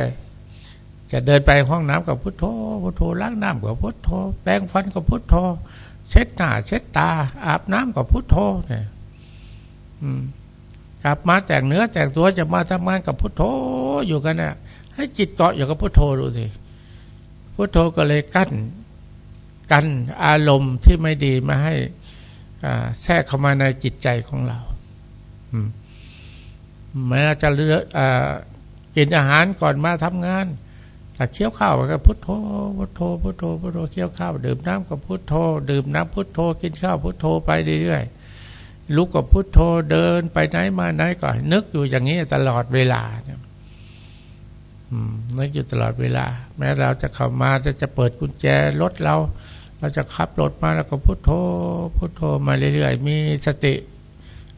[SPEAKER 1] จะเดินไปห้องน้ำกับพุทโธพุทโธล้างน้ำกับพุทโธแปรงฟันกับพุทโธเช็ดหน้าเช็ดตา อาบน้ำกับพุทโธเนี่ยกลับมาแต่งเนื้อแต่งตัวจะมาทำงานกับพุทโธอยู่กันเนี่ยให้จิตเกาะอยู่กับพุทโธดูสิพุทโธก็เลยกั้นกันอารมณ์ที่ไม่ดีมาให้แทรกเข้ามาในจิตใจของเรา แม้จะเลือกกินอาหารก่อนมาทำงานถ้าเคี้ยวข้าวก็พุทโธพุทโธพุทโธพุทโธเคี้ยวข้าวดื่มน้ำกับพุทโธดื่มน้ำพุทโธกินข้าวพุทโธไปเรื่อยๆลุกกับพุทโธเดินไปไหนมาไหนก็นึกอยู่อย่างนี้ตลอดเวลานึกอยู่ตลอดเวลา แม้เราจะเข้ามาจะจะเปิดกุญแจรถเรา เราจะขับรถมาแล้วก็พุโทโธพุโทโธมาเรื่อยๆ มีสติ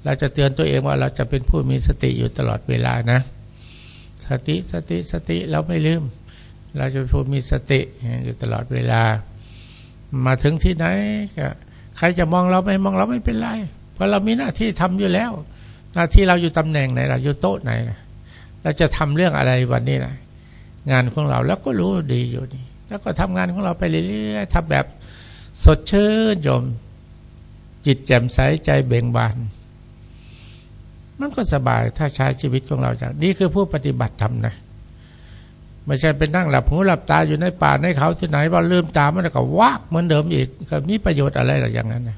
[SPEAKER 1] เราจะเตือนตัวเองว่าเราจะเป็นผู้มีสติอยู่ตลอดเวลานะ สติสติสติเราไม่ลืม เราจะผู้มีสติอยู่ตลอดเวลา มาถึงที่ไหนก็ใครจะมองเราไม่มองเราไม่เป็นไร เพราะเรามีหน้าที่ทำอยู่แล้ว หน้าที่เราอยู่ตำแหน่งไหนเราอยู่โต๊ะไหนเราจะทำเรื่องอะไรวันนี้นะงานของเราแล้วก็รู้ดีอยู่นี่แล้วก็ทำงานของเราไปเรื่อยๆทำแบบสดชื่นโยมจิตแจ่มใสใจเบ่งบาน มันก็สบายถ้าใช้ชีวิตของเราจากนี่คือผู้ปฏิบัติธรรมนะไม่ใช่เป็นนั่งหลับหูหลับตาอยู่ในป่าในเขาที่ไหนว่าลืมตามันก็วากเหมือนเดิมอีกก็มีประโยชน์อะไรหรืออย่างนั้นนะ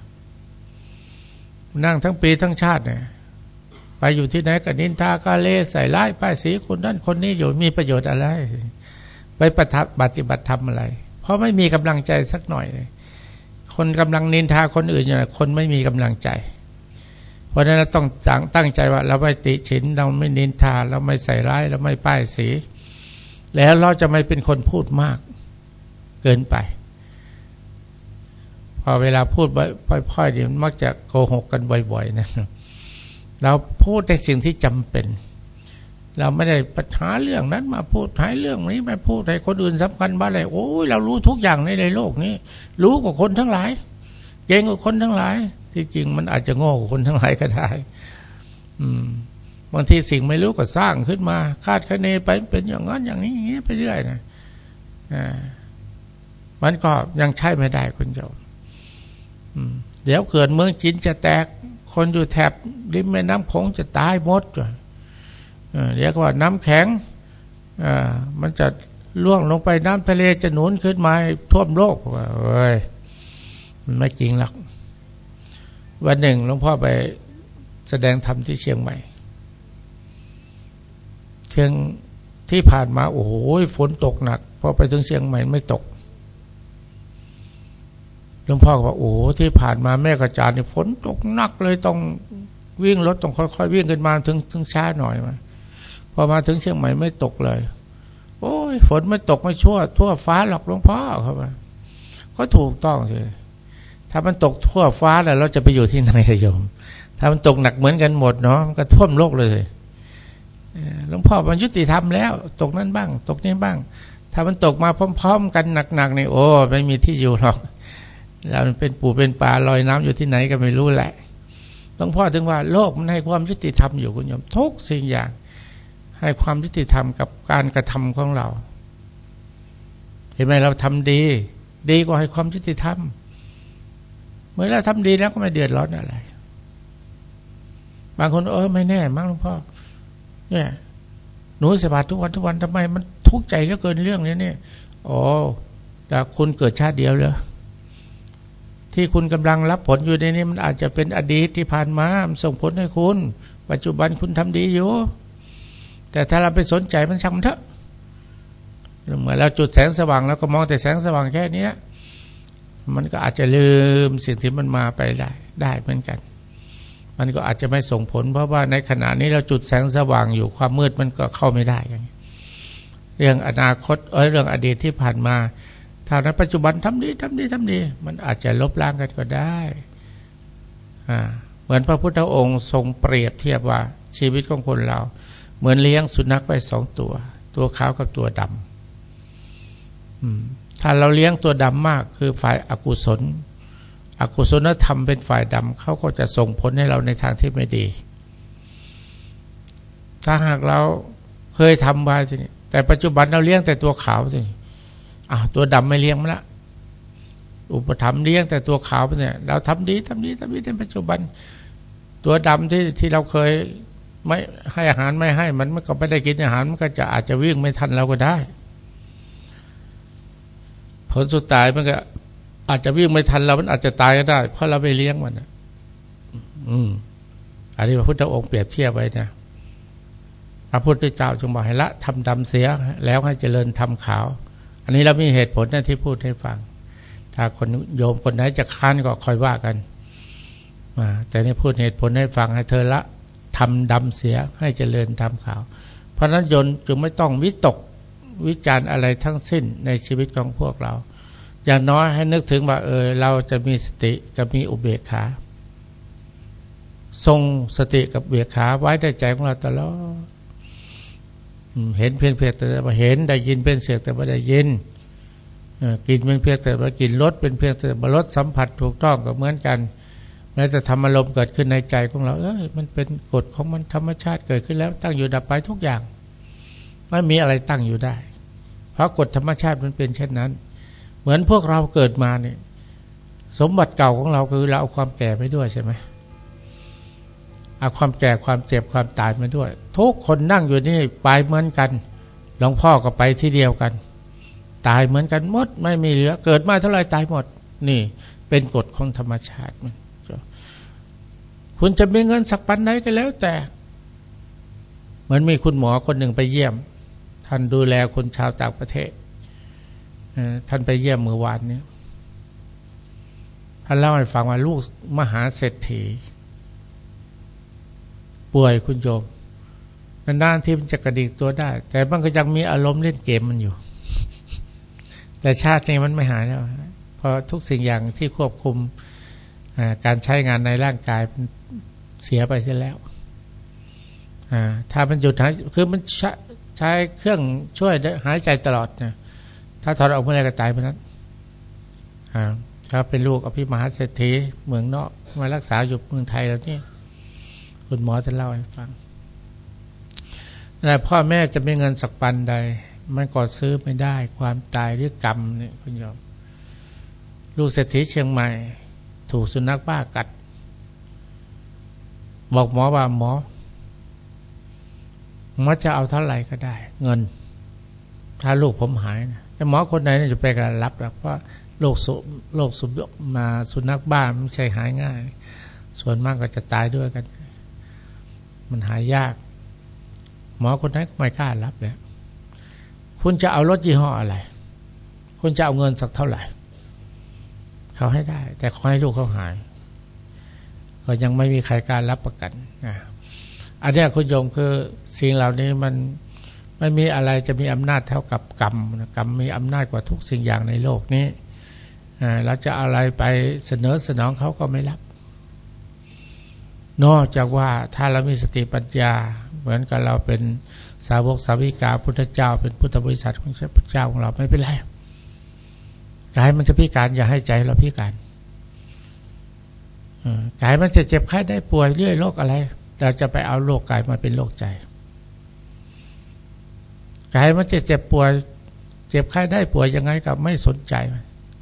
[SPEAKER 1] นั่งทั้งปีทั้งชาติเนี่ยไปอยู่ที่ไหนก็นินทากาเลใส่ร้ายป้ายสีคนนั้นคนนี้อยู่มีประโยชน์อะไร ไปปฏิบัติธรรมอะไร เพราะไม่มีกำลังใจสักหน่อย คนกำลังนินทาคนอื่นอยู่คนไม่มีกำลังใจ เพราะฉะนั้นเราต้องตั้งใจว่าเราไม่ติฉินเราไม่นินทา เราไม่ใส่ร้าย เราไม่ป้ายสี แล้วเราจะไม่เป็นคนพูดมากเกินไป พอเวลาพูดพ่อยๆเนี่ยมันมักจะโกหกกันบ่อยๆนะเราพูดในสิ่งที่จำเป็น เราไม่ได้ปัญหาเรื่องนั้นมาพูดหายเรื่องนี้มาพูดให้คนอื่นสำคัญบ้างเลยโอ้ยเรารู้ทุกอย่างในในโลกนี้ รู้กว่าคนทั้งหลาย เก่งกว่าคนทั้งหลาย ที่จริงมันอาจจะโง่กว่าคนทั้งหลายก็ได้ อืม บางทีสิ่งไม่รู้ก็สร้างขึ้นมา คาดคะเนไปเป็นอย่างนั้นอย่างนี้อย่างนี้ไปเรื่อยนะอ่ามันก็ยังใช่ไม่ได้คุณเจ้าเดี๋ยวเกิดเมืองจีนจะแตก คนอยู่แถบริมแม่น้ำคงจะตายหมดเดี๋ยวก็ว่าน้ำแข็งมันจะล่วงลงไปน้ำทะเลจะหนุนขึ้นมาท่วมโลกเอ้ย มันไม่จริงหรอกวันหนึ่งหลวงพ่อไปแสดงธรรมที่เชียงใหม่ เชียงที่ผ่านมาโอ้โหฝนตกหนักพอไปถึงเชียงใหม่ไม่ตกหลวงพ่อก็บอกโอ้ที่ผ่านมาแม่กระจาดนี่ฝนตกหนักเลยต้องวิ่งรถต้องค่อยๆวิ่งขึ้นมาถึงถึงช้าหน่อยมาพอมาถึงเชียงใหม่ไม่ตกเลย โอ้ยฝนไม่ตกไม่ชั่ว ทั่วฟ้าหรอกหลวงพ่อเขาบอกก็ถูกต้องสิ ถ้ามันตกทั่วฟ้าแล้วเราจะไปอยู่ที่ไหนสยม ถ้ามันตกหนักเหมือนกันหมดเนาะมันก็ท่วมโลกเลยหลวงพ่อมันยุติธรรมแล้ว ตกนั้นบ้าง ตกนี้บ้าง ถ้ามันตกมาพร้อม ๆ กันหนักๆนี่โอ้ไม่มีที่อยู่หรอกเราเป็นปู่เป็นป่าลอยน้ำอยู่ที่ไหนก็ไม่รู้แหละต้องพ่อถึงว่าโลกมันให้ความยุติธรรมอยู่คุณโยมทุกสิ่งอย่าง ให้ความยุติธรรมกับการกระทำของเรา เห็นไหมเราทำดี ดีกว่าให้ความยุติธรรม เมื่อเราทำดีแล้วก็ไม่เดือดร้อนอะไร บางคนเออไม่แน่มั้งหลวงพ่อเนี่ยหนูเสบาทุกวันทุกวันทำไม มันทุกข์ใจเหลือเกินเรื่องนี้เนี่ยอ๋อแต่คุณเกิดชาติเดียวเลยที่คุณกำลังรับผลอยู่ในนี้มันอาจจะเป็นอดีตที่ผ่านมาส่งผลให้คุณ ปัจจุบันคุณทำดีอยู่ แต่ถ้าเราไปสนใจมันช่างมันเถอะเหมือนเราจุดแสงสว่างแล้วก็มองแต่แสงสว่างแค่นี้ มันก็อาจจะลืมสิ่งที่มันมาไปได้ได้เหมือนกัน มันก็อาจจะไม่ส่งผล เพราะว่าในขณะนี้เราจุดแสงสว่างอยู่ความมืดมันก็เข้าไม่ได้อย่างเรื่องอนาคตเอ้ยเรื่องอดีตที่ผ่านมาถ้าในปัจจุบันทำดีทำดีทำดี มันอาจจะลบล้างกันก็ได้อ่าเหมือนพระพุทธองค์ทรงเปรียบเทียบว่าชีวิตของคนเรา เหมือนเลี้ยงสุนัขไปสองตัว ตัวขาวกับตัวดำ ถ้าเราเลี้ยงตัวดำมากคือฝ่ายอากุศล อกุศลธรรมเป็นฝ่ายดำเขาก็จะส่งผลให้เราในทางที่ไม่ดี ถ้าหากเราเคยทำไว้สิแต่ปัจจุบันเราเลี้ยงแต่ตัวขาวสิอ่าตัวดำไม่เลี้ยงมาละอุปถัมภ์เลี้ยงแต่ตัวขาวเนี่ยเราทำดีทำดีทำดีในปัจจุบัน ตัวดำที่ที่เราเคยไม่ให้อาหารไม่ให้ มันมันก็ไม่ได้กินอาหารมันก็จะอาจจะวิ่งไม่ทันเราก็ได้ ผลสุดท้ายมันก็ อาจจะวิ่งไม่ทันเรา มันอาจจะตายก็ได้ เพราะเราไปเลี้ยงมันอืมอันนี้พระพุทธองค์เปรียบเทียบไว้นะพระพุทธเจ้าจึงบอกให้ละทำดำเสียแล้วให้เจริญทำขาว อันนี้เรามีเหตุผลนะที่พูดให้ฟัง ถ้าคนโยมคนไหนจะค้านก็คอยว่ากันแต่นี่พูดเหตุผลให้ฟังให้เธอละทำดำเสียให้เจริญทำขาว เพราะนั้นยนจึงไม่ต้องวิตก วิจารณ์อะไรทั้งสิ้นในชีวิตของพวกเรา อย่างน้อยให้นึกถึงว่าเออเราจะมีสติจะมีอุเบกขา ทรงสติกับเบียขาไว้ในใจของเราตลอดเห็นเพียงเพียงแต่ว่าเห็นได้ยินเป็นเสียงแต่ว่าได้ยินกินเป็นเพียงแต่ว่ากินรสเป็นเพียงแต่ว่ารสสัมผัสถูกต้องก็เหมือนกันแม้จะทำอารมณ์เกิดขึ้นในใจของเรา เอ้ยมันเป็นกฎของมันธรรมชาติเกิดขึ้นแล้ว ตั้งอยู่ดับไปทุกอย่าง ไม่มีอะไรตั้งอยู่ได้ เพราะกฎธรรมชาติมันเป็นเช่นนั้น เหมือนพวกเราเกิดมาเนี่ยสมบัติเก่าของเราคือเราเอาความแก่ไปด้วยใช่ไหมเอาความแก่ความเจ็บความตายมาด้วย ทุกคนนั่งอยู่นี่ไปเหมือนกันหลวงพ่อก็ไปที่เดียวกัน ตายเหมือนกันหมดไม่มีเหลือ เกิดมาเท่าไรตายหมด นี่ เป็นกฎของธรรมชาติมันคุณจะมีเงินสักปันไหนก็แล้วแต่ เหมือนมีคุณหมอคนหนึ่งไปเยี่ยม ท่านดูแลคนชาวต่างประเทศท่านไปเยี่ยมเมื่อวานนี้ท่านเล่าให้ฟังว่าลูกมหาเศรษฐี ป่วยคุณโยมนานๆที่มันจะกระดิกตัวได้ แต่มันก็ยังมีอารมณ์เล่นเกมมันอยู่ แต่ชาตินี้มันไม่หายแล้วเพราะทุกสิ่งอย่างที่ควบคุมการใช้งานในร่างกายเสียไปเสียแล้วถ้ามันหยุดหายคือมัน ใช้เครื่องช่วยหายใจตลอดนะถ้าถอดออกเมื่อไรก็ตายไปนั้นถ้าเป็นลูกอภิมหาเศรษฐีเมืองนอกมารักษาอยู่เมืองไทยแล้วนี่คุณหมอจะเล่าให้ฟังแต่พ่อแม่จะมีเงินสักปันใด มันก็ซื้อไม่ได้ความตายหรือกรรมเนี่ยคุณโยมลูกเศรษฐีเชียงใหม่ ถูกสุนัขบ้ากัด บอกหมอว่าหมอ หมอจะเอาเท่าไหร่ก็ได้ เงิน ถ้าลูกผมหายนะแต่หมอคนไหนจะไปการรับหรอกเพราะโรคสุโรคสุมาสุนัขบ้าไม่ใช่หายง่าย ส่วนมากก็จะตายด้วยกัน มันหายยาก หมอคนนั้นไม่กล้ารับเลยคุณจะเอารถยี่ห้ออะไร คุณจะเอาเงินสักเท่าไหร่ เขาให้ได้ แต่ขอให้ลูกเขาหาย ก็ยังไม่มีใครกล้ารับประกันนะ อันนี้คุณโยมคือสิ่งเหล่านี้มันไม่มีอะไรจะมีอำนาจเท่ากับกรรมกรรมมีอำนาจกว่าทุกสิ่งอย่างในโลกนี้เราจะอะไรไปเสนอสนองเขาก็ไม่รับ นอกจากว่าถ้าเรามีสติปัญญา เหมือนกับเราเป็นสาวกสาวิกาพุทธเจ้า เป็นพุทธบริษัทของพระเจ้าของเราไม่เป็นไรกายมันจะพิการอย่าให้ใจเราพิการกายมันจะเจ็บไข้ได้ป่วยเรื่อยโรคอะไร เราจะไปเอาโรคกายมาเป็นโรคใจกายมันจะเจ็บป่วย เจ็บไข้ได้ป่วยยังไงกับไม่สนใจ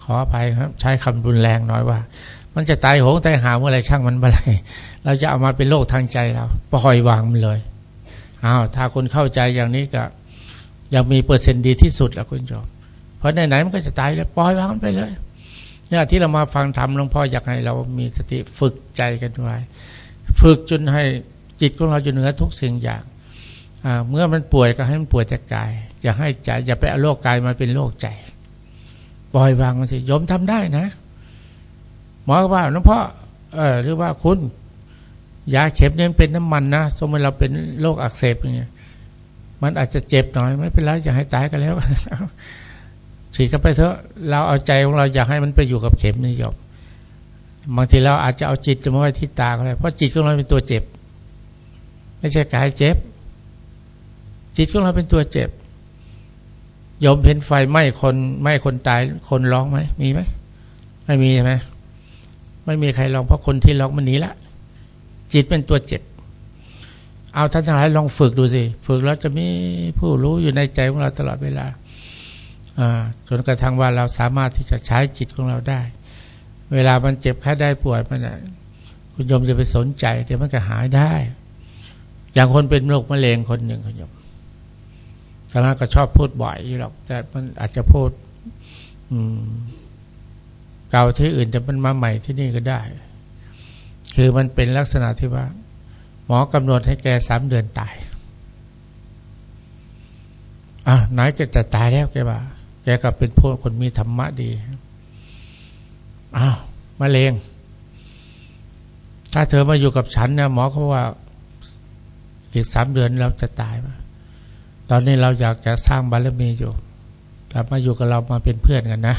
[SPEAKER 1] ขออภัยครับ ใช้คำรุนแรงน้อยว่า มันจะตายโหงตายหาเมื่อไรช่างมันเมื่อไรเราจะเอามาเป็นโรคทางใจเราปล่อยวางมันเลยอ้าวถ้าคุณเข้าใจอย่างนี้ก็ยังมีเปอร์เซ็นต์ดีที่สุดแล้วคุณจอมเพราะไหนๆมันก็จะตายแล้วปล่อยวางมันไปเลยเนี่ยที่เรามาฟังธรรมหลวงพ่ออยากให้เรามีสติฝึกใจกันไว้ ฝึกจนให้จิตของเราอยู่เหนือทุกสิ่งอย่างเมื่อมันป่วยก็ให้มันป่วยแต่กาย อย่าให้ใจอย่าไปเอาโรคกายมาเป็นโรคใจปล่อยวางมันสิยมทำได้นะหมอว่าหลวงพ่อเออหรือว่าคุณยาเข็มเนี่ยเป็นน้ำมันนะสมมติเราเป็นโรคอักเสบอย่างเงี้ยมันอาจจะเจ็บหน่อยไม่เป็นไรอย่าให้ตายกันแล้วฉีดกันไปเถอะเราเอาใจของเราอยากให้มันไปอยู่กับเข็มนี่ยม บางทีเราอาจจะเอาจิตจะมาไว้ที่ตาก็ได้เพราะจิตของเราเป็นตัวเจ็บ ไม่ใช่กายเจ็บ จิตของเราเป็นตัวเจ็บยมเห็นไฟไหม้คนไหม้คนตายคนร้องไหมมีไหมไม่มีใช่ไหมไม่มีใครร้องเพราะคนที่ร้องมันหนีละ จิตเป็นตัวเจ็บ เอาท่านทั้งหลายลองฝึกดูสิฝึกแล้วจะมีผู้รู้อยู่ในใจของเราตลอดเวลาจนกระทั่งว่าเราสามารถที่จะใช้จิตของเราได้ เวลามันเจ็บแค่ได้ปวดมันนะคุณโยมจะไปสนใจเดี๋ยวมันก็หายได้ อย่างคนเป็นโรคมะเร็งคนหนึ่งคุณโยมสามารถก็ชอบพูดบ่อยอยู่หรอกแต่มันอาจจะพูด อืม เก่าที่อื่นแต่มันมาใหม่ที่นี่ก็ได้ คือมันเป็นลักษณะที่ว่า หมอกำหนดให้แกสามเดือนตายอะไหนก็จะตายแล้วแกว่าแกก็เป็นพวกคนมีธรรมะดี อ้าวมะเร็ง ถ้าเธอมาอยู่กับฉันเนี่ยหมอเขาว่าอีกสามเดือนเราจะตายมาตอนนี้เราอยากจะสร้างบารมีอยู่กลับมาอยู่กับเรามาเป็นเพื่อนกันนะ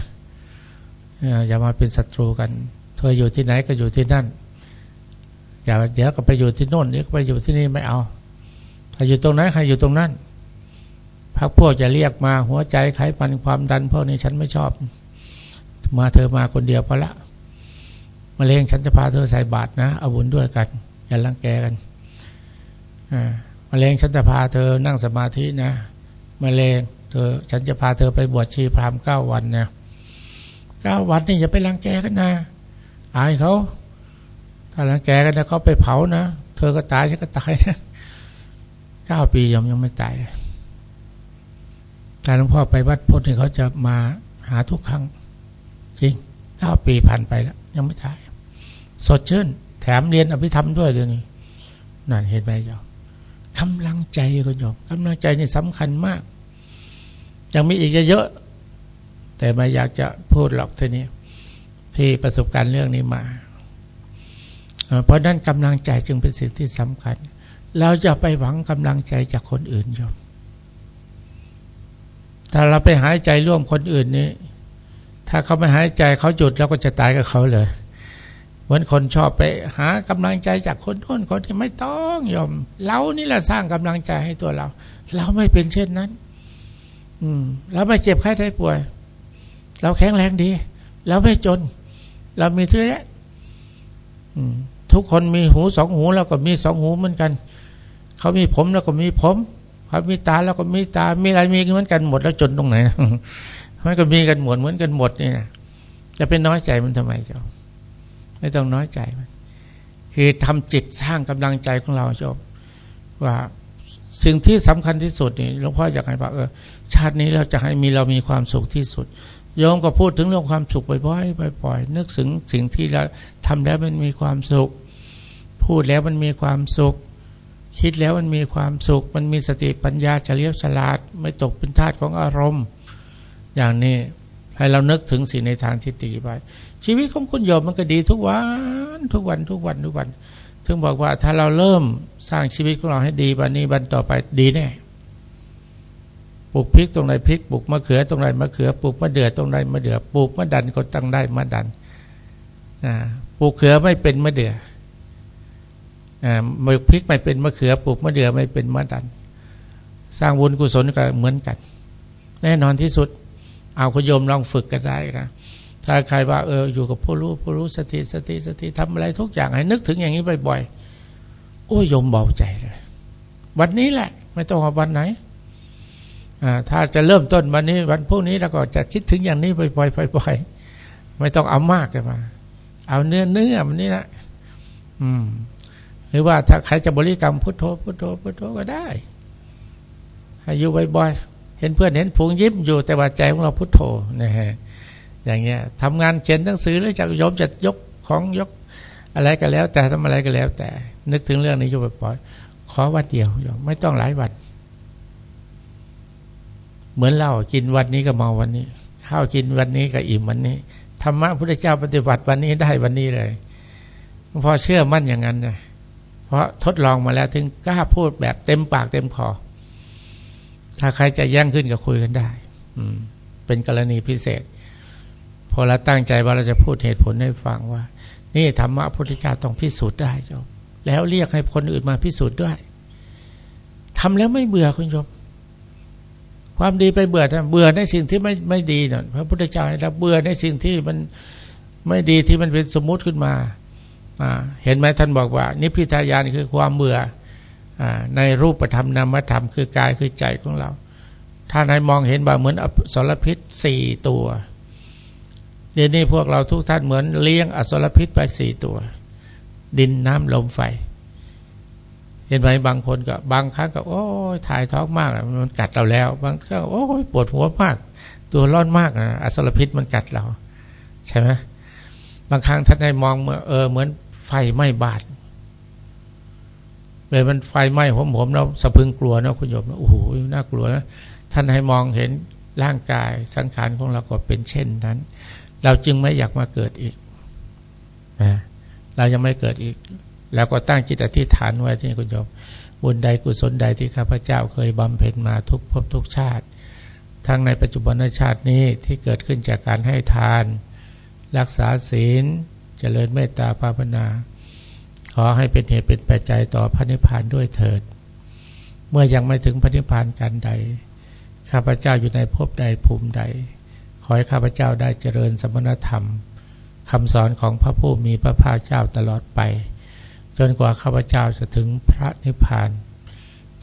[SPEAKER 1] อย่ามาเป็นศัตรูกัน เธออยู่ที่ไหนก็อยู่ที่นั่น อย่าเดี๋ยวก็ไปอยู่ที่โน่นเดี๋ยวก็ไปอยู่ที่นี่ไม่เอาใครอยู่ตรงนั้นใครอยู่ตรงนั้นพักพวกจะเรียกมาหัวใจไขมันความดันพวกนี้ฉันไม่ชอบ มาเธอมาคนเดียวพอละมาเลงฉันจะพาเธอใส่บาตรนะเอาบุญด้วยกัน อย่าลังแกกันมาเลงฉันจะพาเธอนั่งสมาธินะมาเลงเธอฉันจะพาเธอไปบวชชีพรามเก้าวันเนี่ยเก้าวันนี่อย่าไปลังแกกันนะอายเขาถ้าลังแกกันนะเขาไปเผานะเธอก็ตายฉันก็ตายนะเก้าปียังยังไม่ตายแต่หลวงพ่อไปวัดพุทธนี่เขาจะมาหาทุกครั้ง เก้าปีผ่านไปแล้ว ยังไม่ตาย สดชื่น แถมเรียนอภิธรรมด้วยเดี๋ยวนี้นั่นเห็นไหมโยมกำลังใจก็โยมกำลังใจนี่สำคัญมาก ยังมีอีกเยอะ แต่ไม่อยากจะพูดหรอกทีนี้ที่ประสบการณ์เรื่องนี้มา เพราะนั้นกำลังใจจึงเป็นสิ่งที่สำคัญ เราจะไปหวังกำลังใจจากคนอื่นโยมถ้าเราไปหายใจร่วมคนอื่นนี้ ถ้าเขาไม่หายใจเขาหยุดเราก็จะตายกับเขาเลย เหมือนคนชอบไปหากำลังใจจากคนโน้นคนที่ไม่ต้องยอมเรานี่แหละสร้างกำลังใจให้ตัวเรา เราไม่เป็นเช่นนั้น อืมเราไม่เจ็บไข้ได้ป่วย เราแข็งแรงดี เราไม่จน เรามีเท่านี้ทุกคนมีหูสองหูเราก็มีสองหูเหมือนกัน เขามีผมแล้วก็มีผมเขามีตาแล้วก็มีตา มีอะไรมีเหมือนกันหมดแล้วจนตรงไหน มันก็มีกันหมดเหมือนกันหมดนี่นะจะเป็นน้อยใจมันทำไมเจ้า ไม่ต้องน้อยใจมัน คือทำจิตสร้างกำลังใจของเราเจบว่าสิ่งที่สำคัญที่สุดนี่หลวงพ่ออยากให้บอกเออชาตินี้เราจะให้มีเรามีความสุขที่สุดโยมก็พูดถึงเรื่องความสุขบ่อยๆบ่อยๆนึกถึงสิ่งที่เราทำแล้วมันมีความสุข พูดแล้วมันมีความสุข คิดแล้วมันมีความสุข มันมีสติปัญญาเฉลียวฉลาด ไม่ตกเป็นทาสของอารมณ์ อย่างนี้ให้เรานึกถึงสิ่งในทางที่ดีไป ชีวิตของคุณโยมมันก็ดีทุกวัน ทุกวันทุกวันทุกวัน ถึงบอกว่าถ้าเราเริ่มสร้างชีวิตของเราให้ดีวันนี้วันต่อไปดีแน่ปลูกพริกตรงไหนพริกปลูกมะเขือตรงไหนมะเขือปลูกมะเดื่อตรงไหนมะเดื่อปลูกมะดันก็ตั้งได้มะดันปลูกเขือไม่เป็นมะเดื่อปลูกพริกไม่เป็นมะเขือปลูกมะเดื่อไม่เป็นมะดัน สร้างบุญกุศลก็เหมือนกัน แน่นอนที่สุด เอาขยมลองฝึกกันได้นะถ้าใครว่าเอออยู่กับผู้รู้ผู้รู้สติสติสติทำอะไรทุกอย่างให้นึกถึงอย่างนี้บ่อยๆโอ้ยยมเบาใจเลยวันนี้แหละ ไม่ต้องวันไหนถ้าจะเริ่มต้นวันนี้วันพรุ่งนี้เราก็จะคิดถึงอย่างนี้บ่อยๆบ่อยๆไม่ต้องเอามากเลยมา เอาเนื้อเนื้อมันนี่นะอืม หรือว่าถ้าใครจะบริกรรมพุทโธพุทโธพุทโธก็ได้ให้อยู่บ่อยๆ ห็นเพื่อนเห็นฝูงยิ้มอยู่แต่ว่าใจของเราพุทโธนะฮะอย่างเงี้ยทำงานเขียนหนังสือหรือจะยมจะยกของยกอะไรก็แล้ว แต่ทำอะไรก็แล้ว แต่ นึกถึงเรื่องนี้อยู่บ่อยๆขอวันเดียวโยมไม่ต้องหลายวันเหมือนเหล้ากินวันนี้ก็เมาวันนี้ข้าวกินวันนี้ก็อิ่มวันนี้ธรรมะพุทธเจ้าปฏิบัติวันนี้ได้วันนี้เลยพอเชื่อมั่นอย่างนั้นนะเพราะทดลองมาแล้วถึงกล้าพูดแบบเต็มปากเต็มคอ ถ้าใครจะแย่งขึ้นก็คุยกันได้ อืม เป็นกรณีพิเศษ พอเราตั้งใจว่าเราจะพูดเหตุผลให้ฟังว่า นี่ธรรมะพุทธเจ้าต้องพิสูจน์ได้จ้าแล้วเรียกให้คนอื่นมาพิสูจน์ด้วยทำแล้วไม่เบื่อคุณโยมความดีไปเบื่อนะเบื่อในสิ่งที่ไม่ไม่ดีน่ะพระพุทธเจ้าให้เราเบื่อในสิ่งที่มันไม่ดีที่มันเป็นสมมุติขึ้นมาเห็นไหมท่านบอกว่า นิพพิทายานคือความเบื่อ ในรูปธรรมนามธรรมคือกายคือใจของเรา ถ้าในมองเห็นว่าเหมือนอสรพิษสี่ตัวเดี๋ยวนี้พวกเราทุกท่านเหมือนเลี้ยงอสรพิษไปสี่ตัว ดินน้ำลมไฟ เห็นไหมบางคนก็บางครั้งก็ โอ้ยถ่ายท้องมากมันกัดเราแล้ว บางครั้งโอ้ยปวดหัวมาก ตัวร้อนมากนะอสรพิษมันกัดเรา ใช่ไหมบางครั้งท่านให้มองเออเหมือนไฟไหม้บาด เลยมันไฟไหม้ผมผมเราสะพึงกลัวนะคุณโยมโอ้โหน่ากลัวนะท่านให้มองเห็นร่างกายสังขารของเราก็เป็นเช่นนั้น เราจึงไม่อยากมาเกิดอีกนะเรายังไม่เกิดอีก แล้วก็ตั้งจิตอธิษฐานไว้ที่คุณโยมบุญใดกุศลใดที่ข้าพเจ้าเคยบำเพ็ญมาทุกภพทุกชาติ ทั้งในปัจจุบันชาตินี้ที่เกิดขึ้นจากการให้ทาน รักษาศีลเจริญเมตตาภาวนา ขอให้เป็นเหตุเป็นปัจจัยต่อพระนิพพานด้วยเถิด เมื่อยังไม่ถึงพระนิพพานกันใด ข้าพเจ้าอยู่ในภพใดภูมิใด ขอให้ข้าพเจ้าได้เจริญสมณธรรมคำสอนของพระผู้มีพระภาคเจ้าตลอดไป จนกว่าข้าพเจ้าจะถึงพระนิพพาน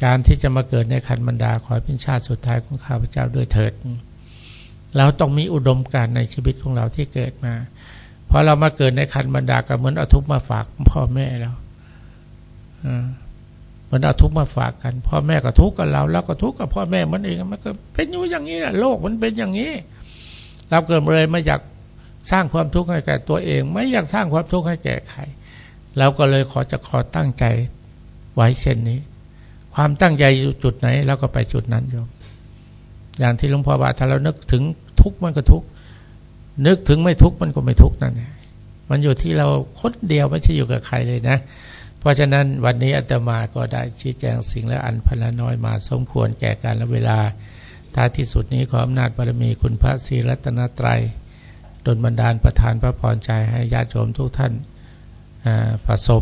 [SPEAKER 1] การที่จะมาเกิดในขันบรรดาขอเป็นชาติสุดท้ายของข้าพเจ้าด้วยเถิดเราต้องมีอุดมการในชีวิตของเราที่เกิดมา พอเรามาเกิดในขันบรรดาก็เหมือนเอาทุกมาฝากพ่อแม่เราเหมือนเอาทุกมาฝากกัน พ่อแม่ก็ทุกกับเราแล้วก็ทุกกับพ่อแม่มันเองมันก็เป็นอยู่อย่างนี้แหละโลกมันเป็นอย่างนี้ เราเกิดมาเลยไม่อยากสร้างความทุกข์ให้แก่ตัวเอง ไม่อยากสร้างความทุกข์ให้แก่ใครเราก็เลยขอจะขอตั้งใจไว้เช่นนี้ ความตั้งใจอยู่จุดไหนเราก็ไปจุดนั้นโยมอย่างที่หลวงพ่อว่าถ้าเรานึกถึงทุกมันก็ทุกข์ นึกถึงไม่ทุกข์มันก็ไม่ทุกข์นั่นแหละมันอยู่ที่เราคนเดียวไม่ใช่อยู่กับใครเลยนะ เพราะฉะนั้นวันนี้อาตมาก็ได้ชี้แจงสิ่งและอันพันน้อยมาสมควรแก่การและเวลาท้ายที่สุดนี้ขออำนาจบารมีคุณพระศรีรัตนตรัยดลบันดาลประทานพระพรใจให้ญาติโยมทุกท่านประสบ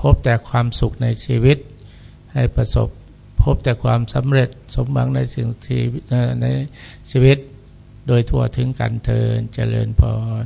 [SPEAKER 1] พบแต่ความสุขในชีวิต ให้ประสบพบแต่ความสำเร็จสมหวังในสิ่งที่ในชีวิต โดยทั่วถึงกันเทินเจริญพร